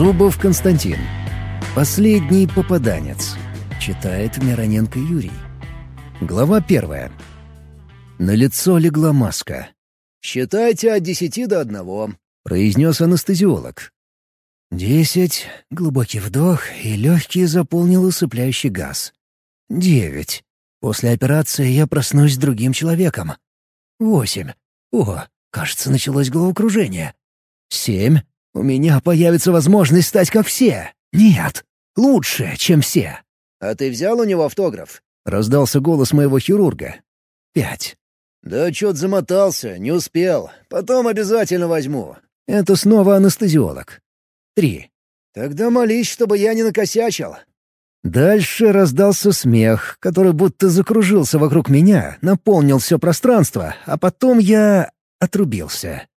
Зубов Константин. Последний попаданец. Читает Мироненко Юрий. Глава первая. На лицо легла маска. «Считайте от десяти до одного», — произнес анестезиолог. Десять. Глубокий вдох, и легкие заполнил усыпляющий газ. Девять. После операции я проснусь другим человеком. Восемь. О, кажется, началось головокружение. Семь. У меня появится возможность стать как все. Нет, лучше, чем все. «А ты взял у него автограф?» — раздался голос моего хирурга. Пять. «Да чё-то замотался, не успел. Потом обязательно возьму». Это снова анестезиолог. Три. «Тогда молись, чтобы я не накосячил». Дальше раздался смех, который будто закружился вокруг меня, наполнил все пространство, а потом я отрубился.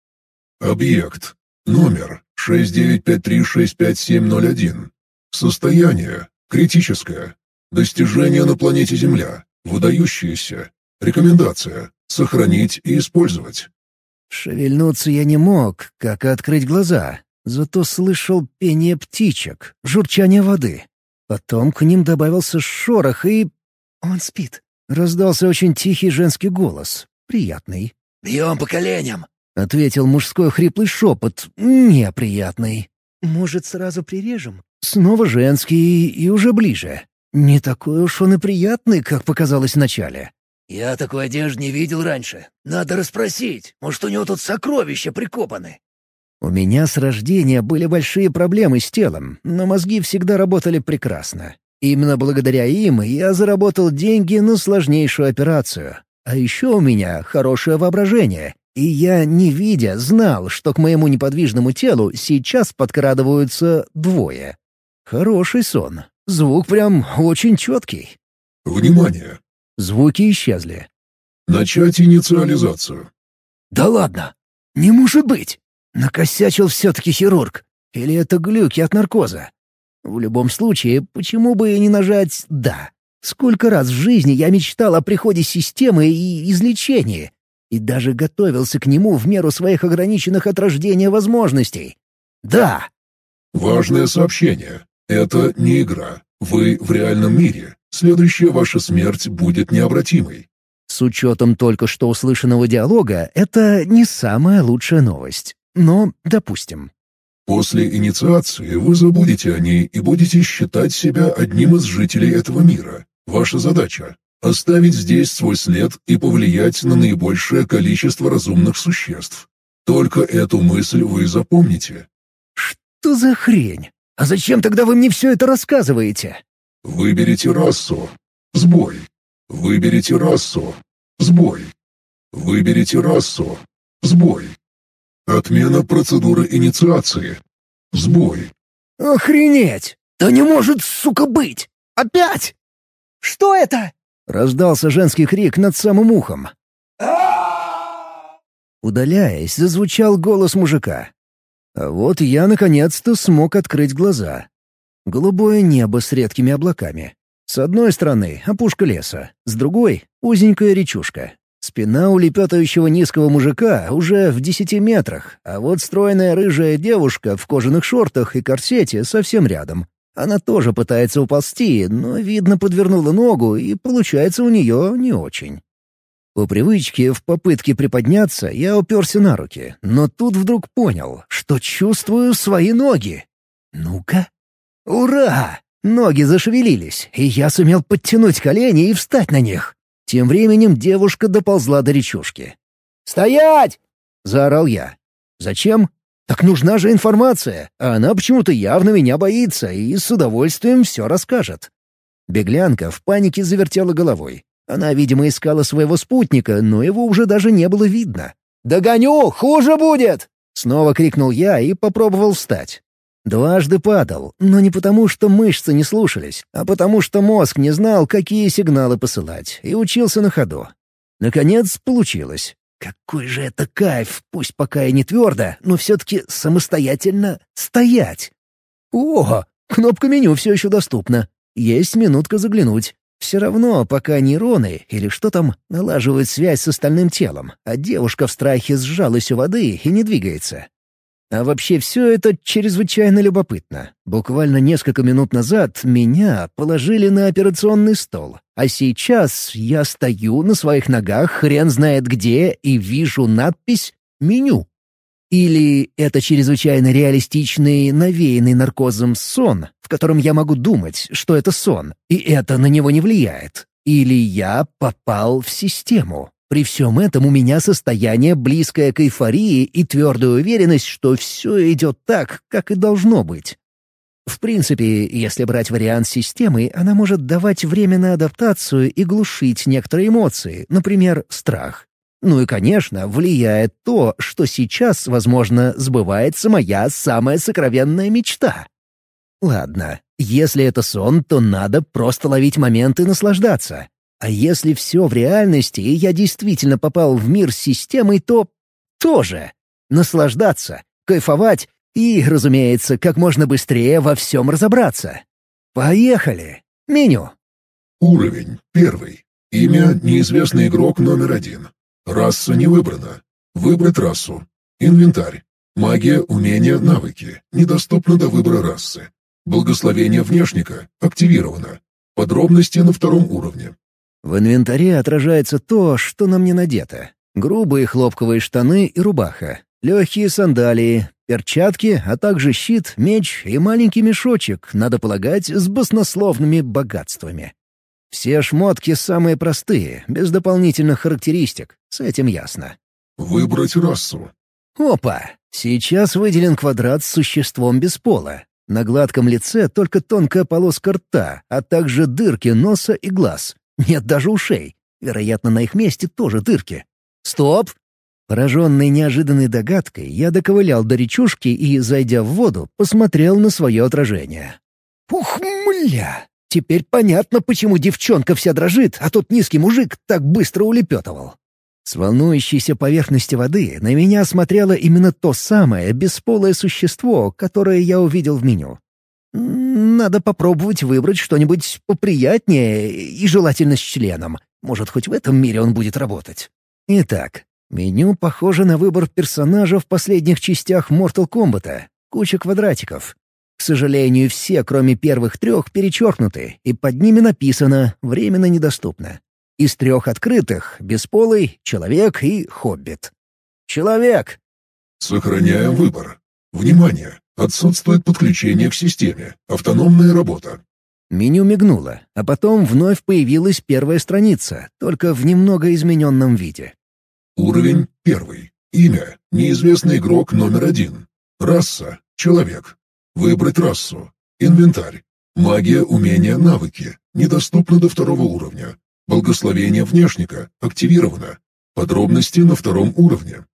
«Объект. Номер 69536571. Состояние. Критическое. Достижение на планете Земля. Выдающееся. Рекомендация. Сохранить и использовать. Шевельнуться я не мог, как и открыть глаза. Зато слышал пение птичек, журчание воды. Потом к ним добавился шорох и... «Он спит». Раздался очень тихий женский голос. Приятный. «Бьем по коленям!» — ответил мужской хриплый шепот. Неприятный. «Может, сразу прирежем?» Снова женский и уже ближе. Не такой уж он и приятный, как показалось вначале. «Я такой одежды не видел раньше. Надо расспросить. Может, у него тут сокровища прикопаны?» У меня с рождения были большие проблемы с телом, но мозги всегда работали прекрасно. Именно благодаря им я заработал деньги на сложнейшую операцию. А еще у меня хорошее воображение, и я, не видя, знал, что к моему неподвижному телу сейчас подкрадываются двое. Хороший сон. Звук прям очень четкий. Внимание! Звуки исчезли. Начать инициализацию. «Да ладно! Не может быть!» Накосячил все-таки хирург. Или это глюки от наркоза? В любом случае, почему бы и не нажать «да»? Сколько раз в жизни я мечтал о приходе системы и излечении, и даже готовился к нему в меру своих ограниченных от рождения возможностей. Да! Важное сообщение. Это не игра. Вы в реальном мире. Следующая ваша смерть будет необратимой. С учетом только что услышанного диалога, это не самая лучшая новость. Но, допустим. После инициации вы забудете о ней и будете считать себя одним из жителей этого мира. Ваша задача — оставить здесь свой след и повлиять на наибольшее количество разумных существ. Только эту мысль вы запомните. Что за хрень? А зачем тогда вы мне все это рассказываете? Выберите расу. Сбой. Выберите расу. Сбой. Выберите расу. Сбой. Отмена процедуры инициации. Сбой. Охренеть! Да не может, сука, быть! Опять! Что это? Раздался женский крик над самым ухом. Удаляясь, зазвучал голос мужика. А вот я наконец-то смог открыть глаза. Голубое небо с редкими облаками. С одной стороны — опушка леса, с другой — узенькая речушка. Спина у лепетающего низкого мужика уже в десяти метрах, а вот стройная рыжая девушка в кожаных шортах и корсете совсем рядом. Она тоже пытается уползти, но, видно, подвернула ногу, и получается у нее не очень. По привычке, в попытке приподняться, я уперся на руки, но тут вдруг понял, что чувствую свои ноги. Ну-ка. Ура! Ноги зашевелились, и я сумел подтянуть колени и встать на них. Тем временем девушка доползла до речушки. «Стоять!» — заорал я. «Зачем? Так нужна же информация, а она почему-то явно меня боится и с удовольствием все расскажет». Беглянка в панике завертела головой. Она, видимо, искала своего спутника, но его уже даже не было видно. «Догоню! Хуже будет!» — снова крикнул я и попробовал встать. Дважды падал, но не потому, что мышцы не слушались, а потому, что мозг не знал, какие сигналы посылать, и учился на ходу. Наконец, получилось. Какой же это кайф, пусть пока и не твердо, но все-таки самостоятельно стоять. О, кнопка меню все еще доступна. Есть минутка заглянуть. Все равно, пока нейроны, или что там, налаживают связь с остальным телом, а девушка в страхе сжалась у воды и не двигается. А вообще все это чрезвычайно любопытно. Буквально несколько минут назад меня положили на операционный стол, а сейчас я стою на своих ногах хрен знает где и вижу надпись «Меню». Или это чрезвычайно реалистичный, навеянный наркозом сон, в котором я могу думать, что это сон, и это на него не влияет. Или я попал в систему. При всем этом у меня состояние близкое к эйфории и твердая уверенность, что все идет так, как и должно быть. В принципе, если брать вариант системы, она может давать время на адаптацию и глушить некоторые эмоции, например, страх. Ну и, конечно, влияет то, что сейчас, возможно, сбывается моя самая сокровенная мечта. Ладно, если это сон, то надо просто ловить момент и наслаждаться. А если все в реальности, и я действительно попал в мир с системой, то тоже наслаждаться, кайфовать и, разумеется, как можно быстрее во всем разобраться. Поехали! Меню. Уровень первый. Имя неизвестный игрок номер один. Раса не выбрана. Выбрать расу. Инвентарь. Магия, умения, навыки. Недоступно до выбора расы. Благословение внешника активировано. Подробности на втором уровне. В инвентаре отражается то, что на мне надето. Грубые хлопковые штаны и рубаха, легкие сандалии, перчатки, а также щит, меч и маленький мешочек, надо полагать, с баснословными богатствами. Все шмотки самые простые, без дополнительных характеристик, с этим ясно. Выбрать расу. Опа! Сейчас выделен квадрат с существом без пола. На гладком лице только тонкая полоска рта, а также дырки носа и глаз. Нет даже ушей. Вероятно, на их месте тоже дырки. Стоп! Пораженный неожиданной догадкой, я доковылял до речушки и, зайдя в воду, посмотрел на свое отражение. Ух, мля! Теперь понятно, почему девчонка вся дрожит, а тот низкий мужик так быстро улепетывал. С волнующейся поверхности воды на меня смотрело именно то самое бесполое существо, которое я увидел в меню. Надо попробовать выбрать что-нибудь поприятнее и желательно с членом. Может, хоть в этом мире он будет работать. Итак, меню похоже на выбор персонажа в последних частях Mortal Kombat. Куча квадратиков. К сожалению, все, кроме первых трех, перечеркнуты, и под ними написано «временно недоступно». Из трех открытых — бесполый, человек и хоббит. Человек! Сохраняем выбор. Внимание! Отсутствует подключение к системе. Автономная работа. Меню мигнуло, а потом вновь появилась первая страница, только в немного измененном виде. Уровень первый. Имя. Неизвестный игрок номер один. Раса. Человек. Выбрать расу. Инвентарь. Магия, умения, навыки. Недоступно до второго уровня. Благословение внешника. Активировано. Подробности на втором уровне.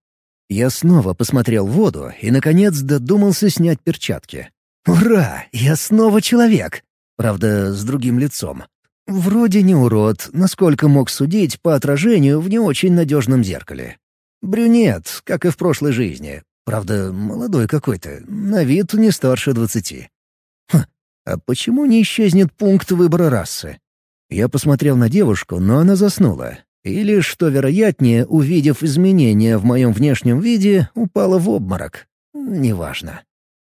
Я снова посмотрел в воду и, наконец, додумался снять перчатки. «Ура! Я снова человек!» Правда, с другим лицом. Вроде не урод, насколько мог судить по отражению в не очень надежном зеркале. Брюнет, как и в прошлой жизни, Правда, молодой какой-то, на вид не старше двадцати. Хм, а почему не исчезнет пункт выбора расы? Я посмотрел на девушку, но она заснула. Или, что вероятнее, увидев изменения в моем внешнем виде, упала в обморок. Неважно.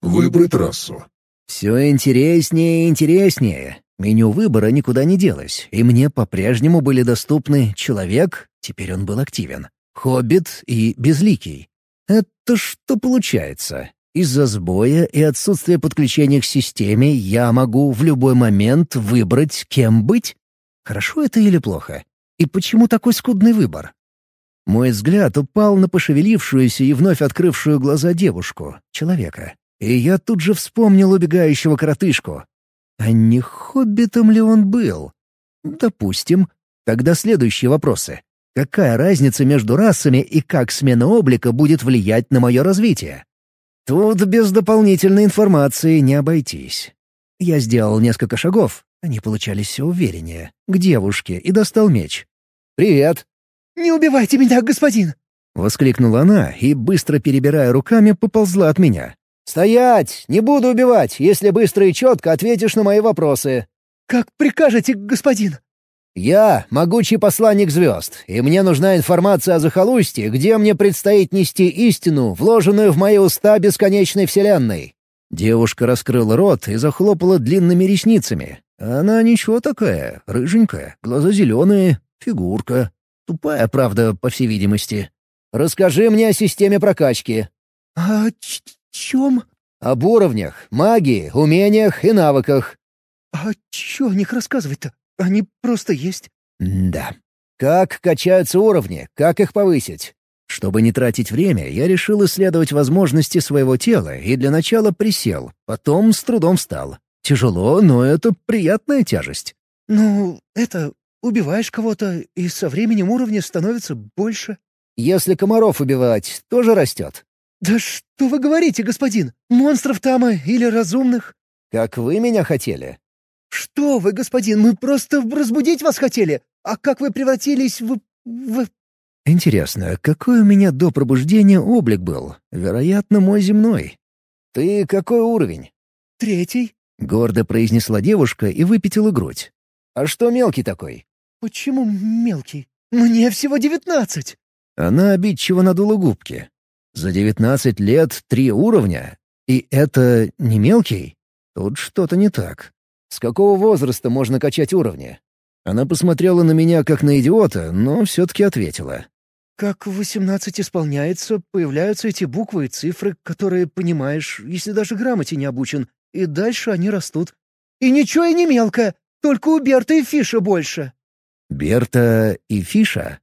Выбрать расу. Все интереснее и интереснее. Меню выбора никуда не делось, и мне по-прежнему были доступны человек, теперь он был активен, хоббит и безликий. Это что получается? Из-за сбоя и отсутствия подключения к системе я могу в любой момент выбрать, кем быть? Хорошо это или плохо? И почему такой скудный выбор? Мой взгляд упал на пошевелившуюся и вновь открывшую глаза девушку, человека. И я тут же вспомнил убегающего коротышку. А не хоббитом ли он был? Допустим. Тогда следующие вопросы. Какая разница между расами и как смена облика будет влиять на мое развитие? Тут без дополнительной информации не обойтись. Я сделал несколько шагов, они получались все увереннее, к девушке и достал меч. «Привет!» «Не убивайте меня, господин!» — воскликнула она и, быстро перебирая руками, поползла от меня. «Стоять! Не буду убивать, если быстро и четко ответишь на мои вопросы!» «Как прикажете, господин!» «Я — могучий посланник звезд, и мне нужна информация о захолустье, где мне предстоит нести истину, вложенную в мои уста бесконечной вселенной». Девушка раскрыла рот и захлопала длинными ресницами. Она ничего такая, рыженькая, глаза зеленые, фигурка. Тупая, правда, по всей видимости. «Расскажи мне о системе прокачки». «О чем?» «Об уровнях, магии, умениях и навыках». «А чё о них рассказывать-то? Они просто есть». «Да. Как качаются уровни, как их повысить?» Чтобы не тратить время, я решил исследовать возможности своего тела и для начала присел, потом с трудом встал. Тяжело, но это приятная тяжесть. «Ну, это... Убиваешь кого-то, и со временем уровня становится больше». «Если комаров убивать, тоже растет». «Да что вы говорите, господин? Монстров там или разумных?» «Как вы меня хотели». «Что вы, господин, мы просто разбудить вас хотели. А как вы превратились в... в...» «Интересно, какой у меня до пробуждения облик был? Вероятно, мой земной». «Ты какой уровень?» «Третий». — гордо произнесла девушка и выпятила грудь. «А что мелкий такой?» «Почему мелкий? Мне всего девятнадцать!» Она обидчиво надула губки. «За девятнадцать лет три уровня? И это не мелкий? Тут что-то не так. С какого возраста можно качать уровни?» Она посмотрела на меня как на идиота, но все-таки ответила. «Как восемнадцать исполняется, появляются эти буквы и цифры, которые понимаешь, если даже грамоте не обучен, и дальше они растут. И ничего и не мелко, только у Берта и Фиша больше». «Берта и Фиша?»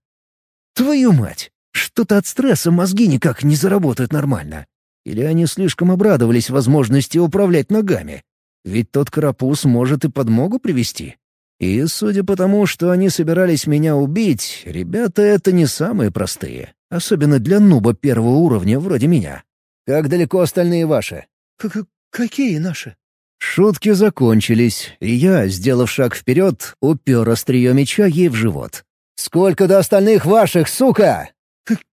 «Твою мать! Что-то от стресса мозги никак не заработают нормально. Или они слишком обрадовались возможности управлять ногами? Ведь тот карапуз может и подмогу привести. И, судя по тому, что они собирались меня убить, ребята это не самые простые. Особенно для нуба первого уровня вроде меня. Как далеко остальные ваши? Как «Какие наши?» Шутки закончились, и я, сделав шаг вперед, упер острие меча ей в живот. «Сколько до остальных ваших, сука?»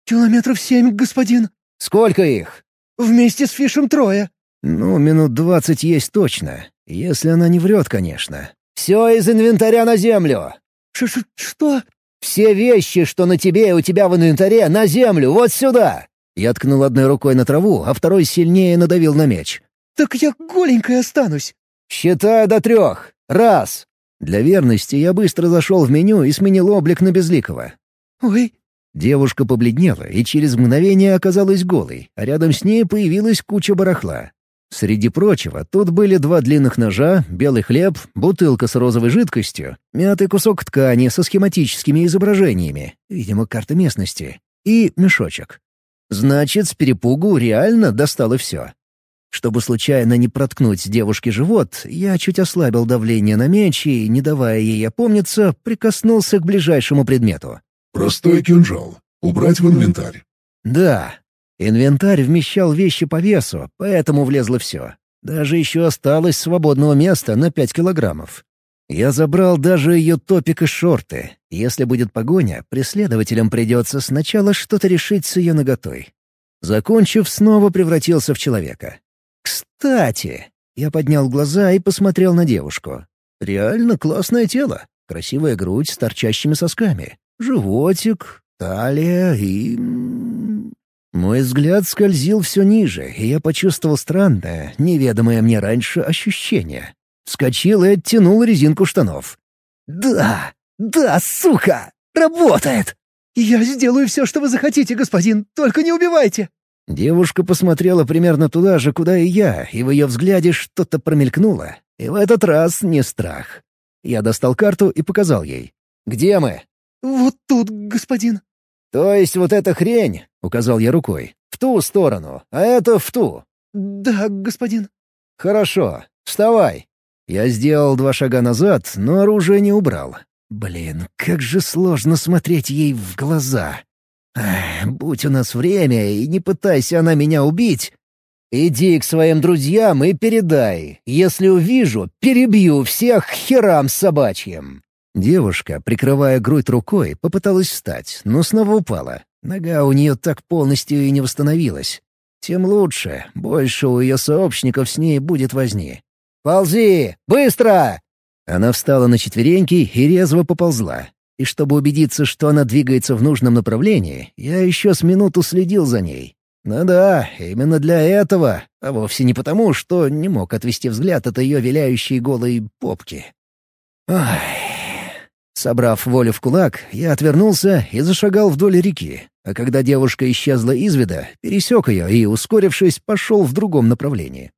«Километров семь, господин». «Сколько их?» «Вместе с Фишем трое». «Ну, минут двадцать есть точно. Если она не врет, конечно. Все из инвентаря на землю!» Ш -ш «Что?» «Все вещи, что на тебе и у тебя в инвентаре, на землю, вот сюда!» Я ткнул одной рукой на траву, а второй сильнее надавил на меч. «Так я голенькой останусь!» «Считаю до трех. Раз!» Для верности я быстро зашел в меню и сменил облик на безликого. «Ой!» Девушка побледнела и через мгновение оказалась голой, а рядом с ней появилась куча барахла. Среди прочего, тут были два длинных ножа, белый хлеб, бутылка с розовой жидкостью, мятый кусок ткани со схематическими изображениями, видимо, карта местности, и мешочек. Значит, с перепугу реально достало все. Чтобы случайно не проткнуть девушке живот, я чуть ослабил давление на меч и, не давая ей опомниться, прикоснулся к ближайшему предмету. «Простой кинжал. Убрать в инвентарь». «Да». Инвентарь вмещал вещи по весу, поэтому влезло все. Даже еще осталось свободного места на пять килограммов. Я забрал даже ее топик и шорты. Если будет погоня, преследователям придется сначала что-то решить с ее ноготой. Закончив, снова превратился в человека. «Кстати!» Я поднял глаза и посмотрел на девушку. «Реально классное тело. Красивая грудь с торчащими сосками. Животик, талия и...» Мой взгляд скользил все ниже, и я почувствовал странное, неведомое мне раньше ощущение. Вскочил и оттянул резинку штанов. «Да! Да, сука! Работает!» «Я сделаю все, что вы захотите, господин, только не убивайте!» Девушка посмотрела примерно туда же, куда и я, и в ее взгляде что-то промелькнуло. И в этот раз не страх. Я достал карту и показал ей. «Где мы?» «Вот тут, господин». «То есть вот эта хрень?» — указал я рукой. «В ту сторону, а это в ту». «Да, господин». «Хорошо. Вставай». Я сделал два шага назад, но оружие не убрал. Блин, как же сложно смотреть ей в глаза. Будь у нас время, и не пытайся она меня убить. Иди к своим друзьям и передай. Если увижу, перебью всех херам собачьим». Девушка, прикрывая грудь рукой, попыталась встать, но снова упала. Нога у нее так полностью и не восстановилась. Тем лучше, больше у ее сообщников с ней будет возни. «Ползи! Быстро!» Она встала на четвереньки и резво поползла. И чтобы убедиться, что она двигается в нужном направлении, я еще с минуту следил за ней. Ну да, именно для этого, а вовсе не потому, что не мог отвести взгляд от ее виляющей голой попки. Ай. Собрав волю в кулак, я отвернулся и зашагал вдоль реки, а когда девушка исчезла из вида, пересек ее и, ускорившись, пошел в другом направлении.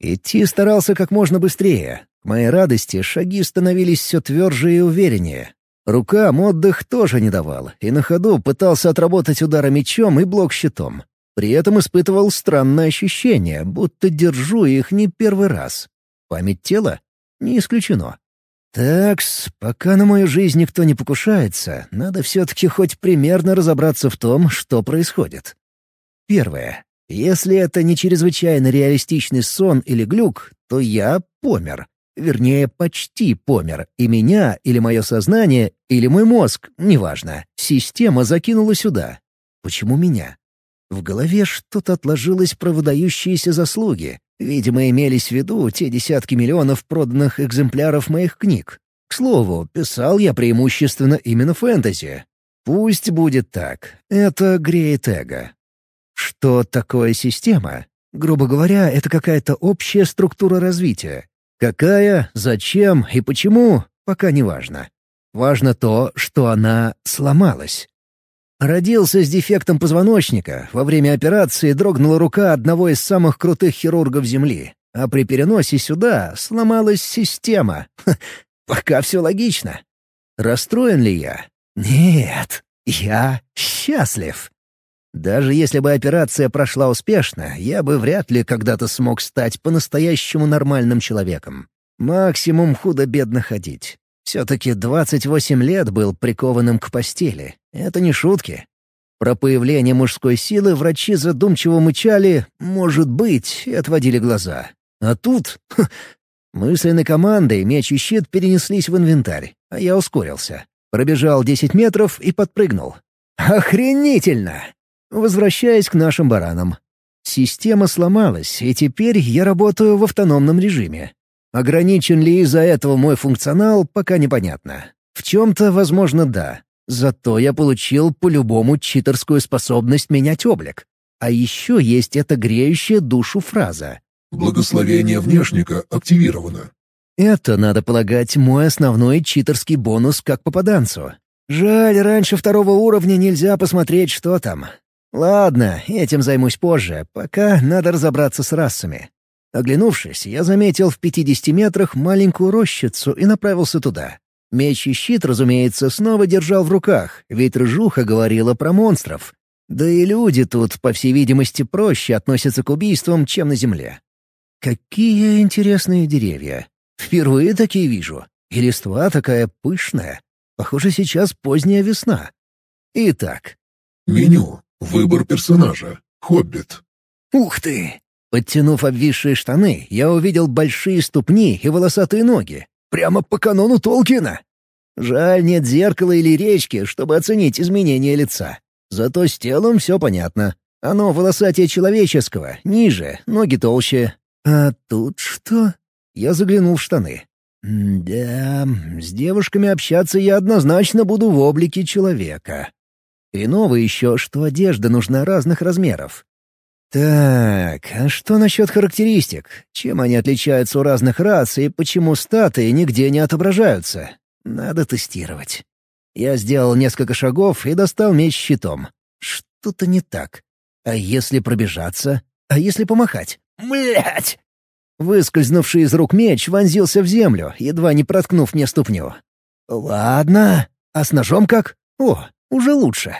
Идти старался как можно быстрее. К моей радости шаги становились все тверже и увереннее. Рукам отдых тоже не давал, и на ходу пытался отработать удары мечом и блок щитом. При этом испытывал странное ощущение, будто держу их не первый раз. Память тела? Не исключено. Такс, пока на мою жизнь никто не покушается, надо все-таки хоть примерно разобраться в том, что происходит. Первое. Если это не чрезвычайно реалистичный сон или глюк, то я помер. Вернее, почти помер, и меня, или мое сознание, или мой мозг, неважно, система закинула сюда. Почему меня? В голове что-то отложилось про выдающиеся заслуги. Видимо, имелись в виду те десятки миллионов проданных экземпляров моих книг. К слову, писал я преимущественно именно фэнтези. Пусть будет так. Это греет эго. Что такое система? Грубо говоря, это какая-то общая структура развития. Какая, зачем и почему, пока не важно. Важно то, что она сломалась. Родился с дефектом позвоночника, во время операции дрогнула рука одного из самых крутых хирургов Земли, а при переносе сюда сломалась система. Ха, пока все логично. Расстроен ли я? Нет, я счастлив. Даже если бы операция прошла успешно, я бы вряд ли когда-то смог стать по-настоящему нормальным человеком. Максимум худо-бедно ходить. Все-таки 28 лет был прикованным к постели. Это не шутки. Про появление мужской силы врачи задумчиво мычали «может быть» и отводили глаза. А тут... Ха, мысленной командой меч и щит перенеслись в инвентарь, а я ускорился. Пробежал 10 метров и подпрыгнул. «Охренительно!» Возвращаясь к нашим баранам. Система сломалась, и теперь я работаю в автономном режиме. Ограничен ли из-за этого мой функционал, пока непонятно. В чем-то, возможно, да. Зато я получил по-любому читерскую способность менять облик. А еще есть эта греющая душу фраза. «Благословение внешника активировано». Это, надо полагать, мой основной читерский бонус как попаданцу. Жаль, раньше второго уровня нельзя посмотреть, что там. Ладно, этим займусь позже, пока надо разобраться с расами. Оглянувшись, я заметил в 50 метрах маленькую рощицу и направился туда. Меч и щит, разумеется, снова держал в руках, ведь Ржуха говорила про монстров. Да и люди тут, по всей видимости, проще относятся к убийствам, чем на земле. Какие интересные деревья. Впервые такие вижу. И листва такая пышная. Похоже, сейчас поздняя весна. Итак. Меню. Выбор персонажа. Хоббит. Ух ты! Подтянув обвисшие штаны, я увидел большие ступни и волосатые ноги. Прямо по канону Толкина. Жаль, нет зеркала или речки, чтобы оценить изменение лица. Зато с телом все понятно. Оно волосатее человеческого, ниже, ноги толще. А тут что? Я заглянул в штаны. Да, с девушками общаться я однозначно буду в облике человека. И новое еще, что одежда нужна разных размеров. Так, а что насчет характеристик? Чем они отличаются у разных рас и почему статы нигде не отображаются? Надо тестировать. Я сделал несколько шагов и достал меч щитом. Что-то не так. А если пробежаться? А если помахать? Блять! Выскользнувший из рук меч вонзился в землю, едва не проткнув мне ступню. Ладно. А с ножом как? О, уже лучше.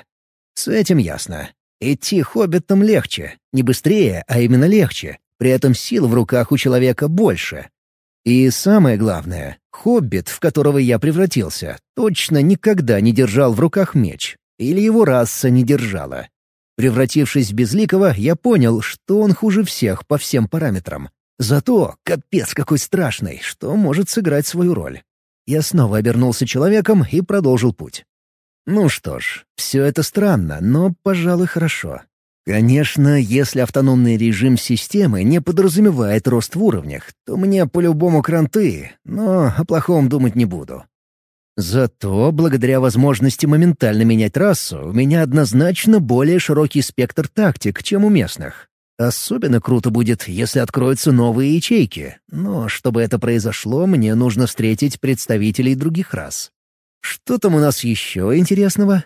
С этим ясно. Идти хоббитам легче. Не быстрее, а именно легче. При этом сил в руках у человека больше. И самое главное, хоббит, в которого я превратился, точно никогда не держал в руках меч. Или его раса не держала. Превратившись в Безликого, я понял, что он хуже всех по всем параметрам. Зато капец какой страшный, что может сыграть свою роль. Я снова обернулся человеком и продолжил путь. Ну что ж, все это странно, но, пожалуй, хорошо. Конечно, если автономный режим системы не подразумевает рост в уровнях, то мне по-любому кранты, но о плохом думать не буду. Зато, благодаря возможности моментально менять расу, у меня однозначно более широкий спектр тактик, чем у местных. Особенно круто будет, если откроются новые ячейки, но чтобы это произошло, мне нужно встретить представителей других рас. Что там у нас еще интересного?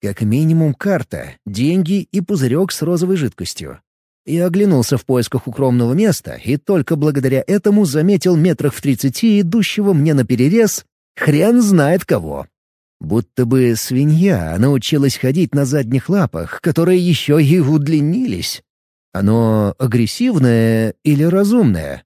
Как минимум карта, деньги и пузырек с розовой жидкостью. Я оглянулся в поисках укромного места и только благодаря этому заметил метрах в тридцати идущего мне на перерез Хрен знает кого. Будто бы свинья научилась ходить на задних лапах, которые еще и удлинились. Оно агрессивное или разумное?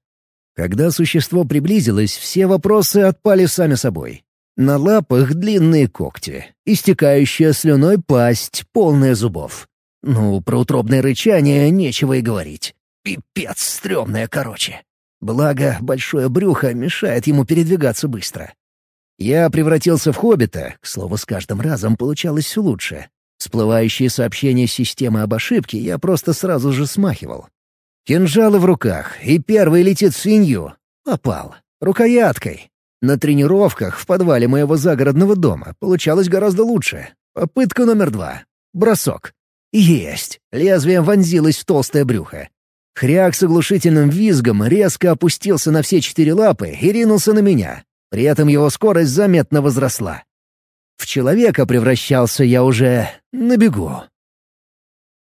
Когда существо приблизилось, все вопросы отпали сами собой. На лапах длинные когти, истекающая слюной пасть, полная зубов. Ну, про утробное рычание нечего и говорить. Пипец стрёмное, короче. Благо, большое брюхо мешает ему передвигаться быстро. Я превратился в хоббита, к слову, с каждым разом получалось все лучше. Всплывающие сообщения системы об ошибке я просто сразу же смахивал. Кинжалы в руках, и первый летит в свинью. Попал. Рукояткой. На тренировках в подвале моего загородного дома получалось гораздо лучше. Попытка номер два. Бросок. Есть. Лезвие вонзилось в толстое брюхо. Хряк с оглушительным визгом резко опустился на все четыре лапы и ринулся на меня. При этом его скорость заметно возросла. В человека превращался я уже на бегу.